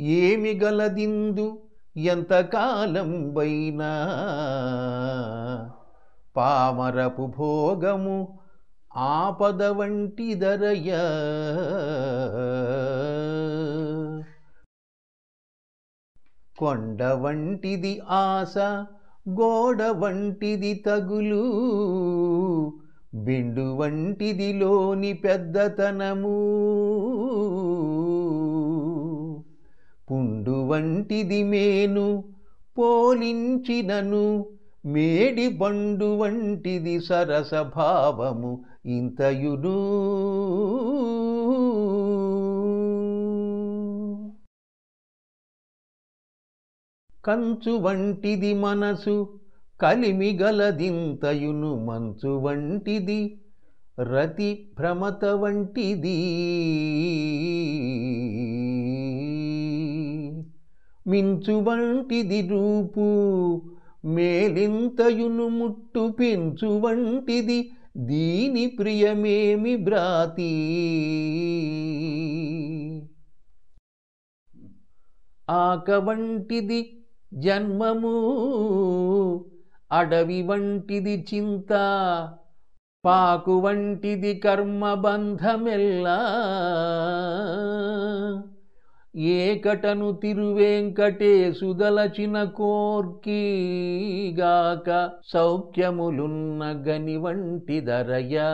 ఏమి గలదిందు? ఎంతకాలం వైనా పామరపు భోగము ఆపద వంటి ధరయ. కొండ వంటిది ఆశ గోడ వంటిది తగులు బిండు వంటిది లోని పెద్దతనము. వంటిది మేను పోలించినను మేడి బండు వంటిది సరసభావము ఇంతయును. కంచు వంటిది మనసు కలిమిగలదింతయును మంచు వంటిది రతి భ్రమత వంటిది. మించువంటిది రూపు మేలింతయును ముట్టు పెంచువంటిది దీని ప్రియమేమి భ్రాతి? ఆక వంటిది జన్మము అడవి వంటిది చింత పాకు వంటిది కర్మబంధమెల్లా. ఏకటను తిరువేంకటేశుదలచిన కోర్కీగాక సౌఖ్యములున్న గని వంటి ధరయా